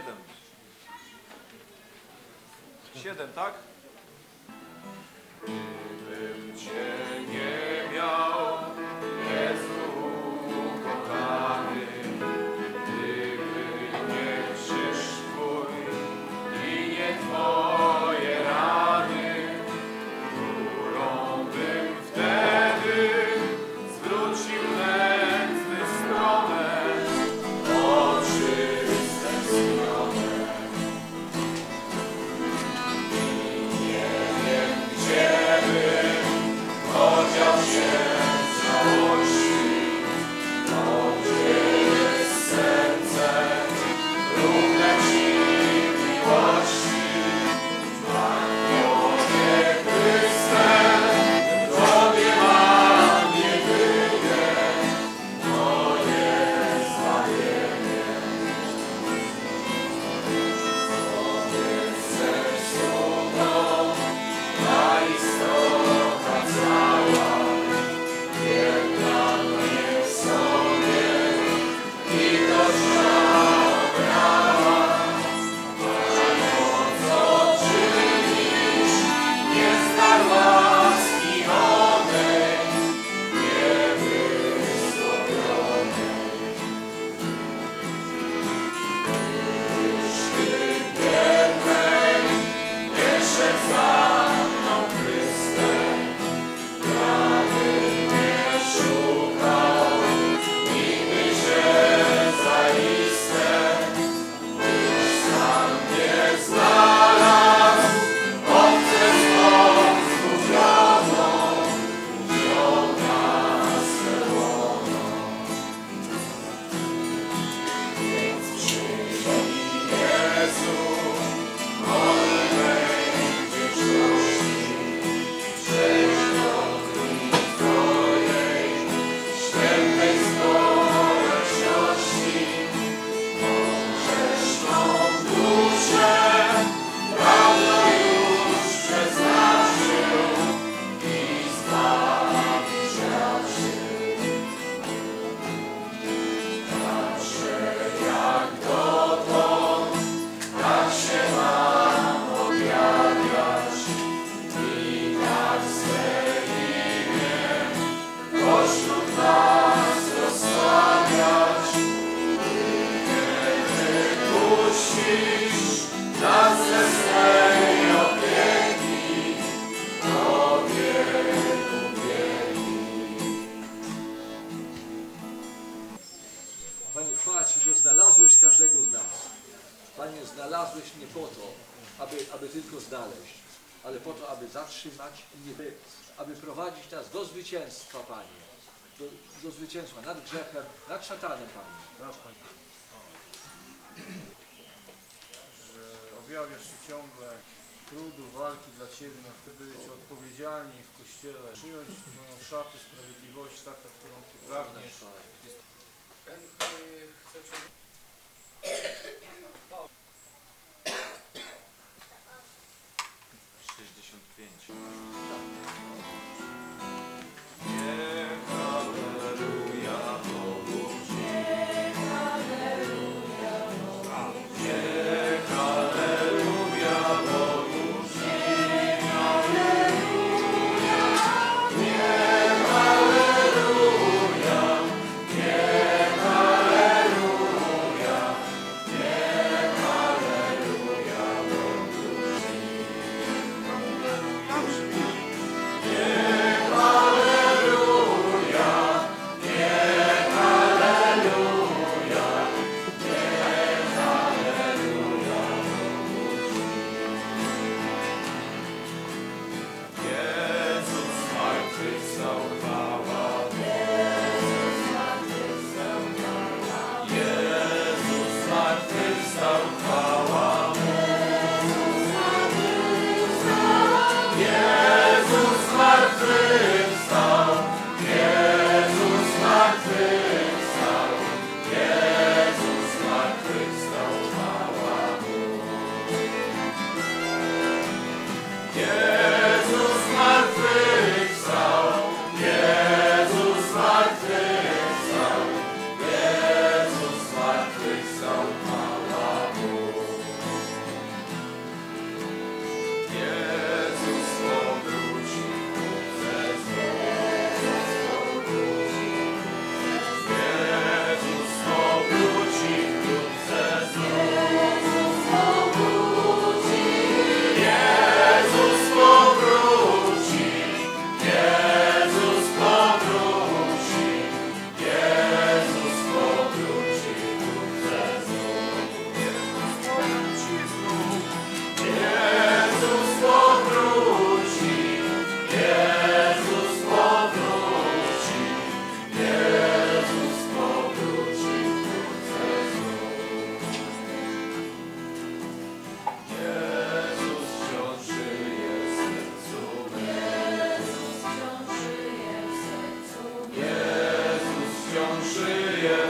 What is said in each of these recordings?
them. aby tylko znaleźć, ale po to, aby zatrzymać i nie aby prowadzić nas do zwycięstwa, Panie. Do, do zwycięstwa nad grzechem, nad szatanem, Panie. Że objawiasz się ciągle trudu, walki dla Ciebie, na które będziecie odpowiedzialni w Kościele. Przyjąć tą szatę sprawiedliwości, taką, którą Ty pragniesz. Chętnie chcę 85.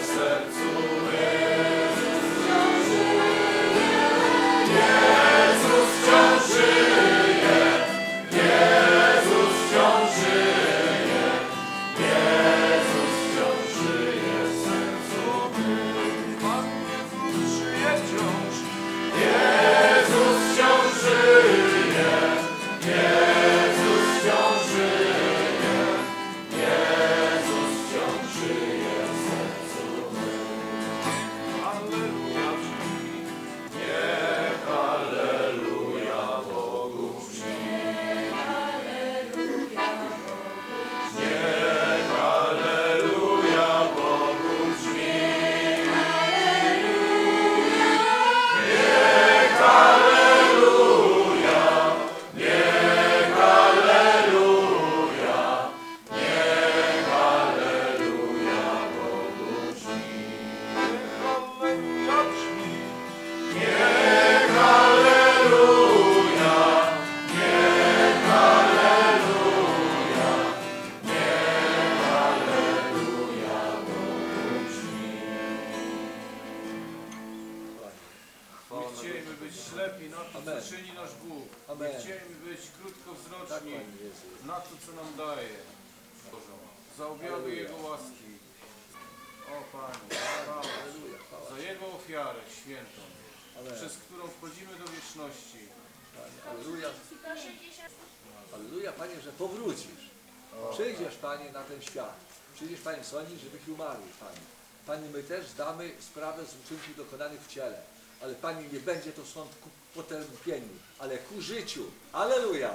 desert świętą, przez którą wchodzimy do wieczności. Aleluja. Aleluja, Panie, że powrócisz. Przyjdziesz, tak. Panie, na ten świat. Przyjdziesz, Panie, sądzić żywych i umarłych, Panie. Panie, my też zdamy sprawę z uczynków dokonanych w ciele. Ale Panie, nie będzie to sąd ku potępieniu, ale ku życiu. Aleluja.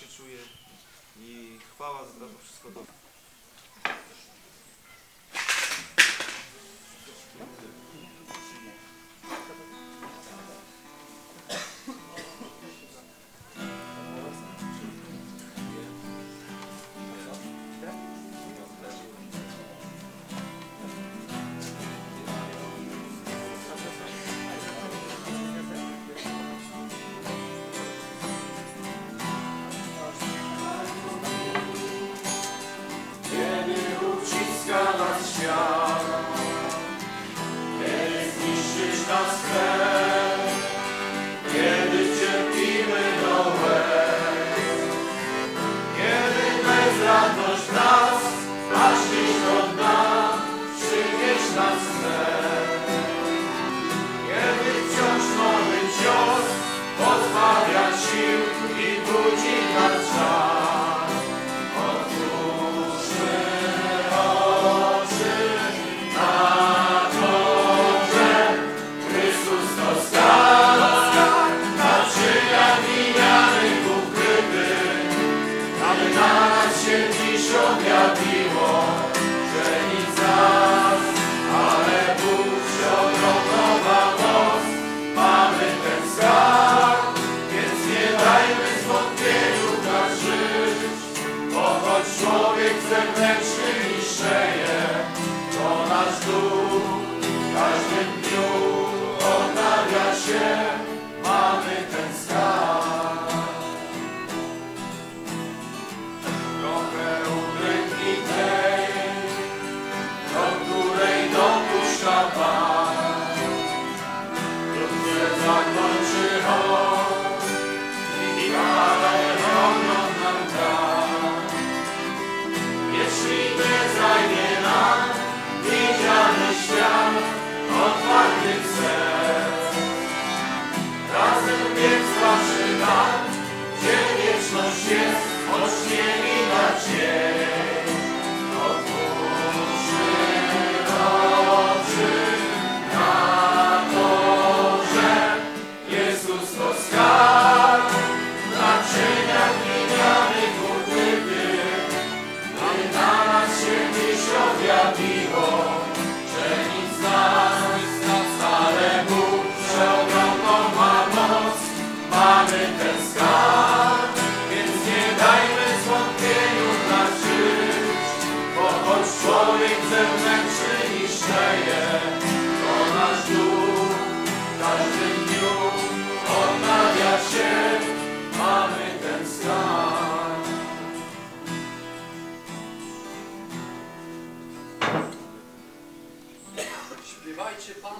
się czuję i chwała za to wszystko. Lord.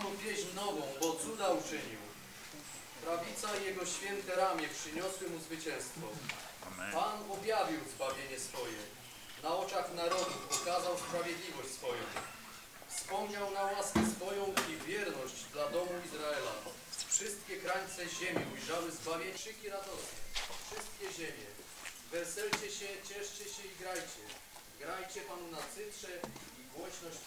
Panu pieśń nową, bo cuda uczynił. Prawica i Jego święte ramię przyniosły Mu zwycięstwo. Pan objawił zbawienie swoje. Na oczach narodów pokazał sprawiedliwość swoją. Wspomniał na łaskę swoją i wierność dla domu Izraela. Wszystkie krańce ziemi ujrzały zbawienie, krzyki radosne. Wszystkie ziemie. Weselcie się, cieszcie się i grajcie. Grajcie Panu na cytrze i głośność